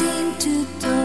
seem to talk.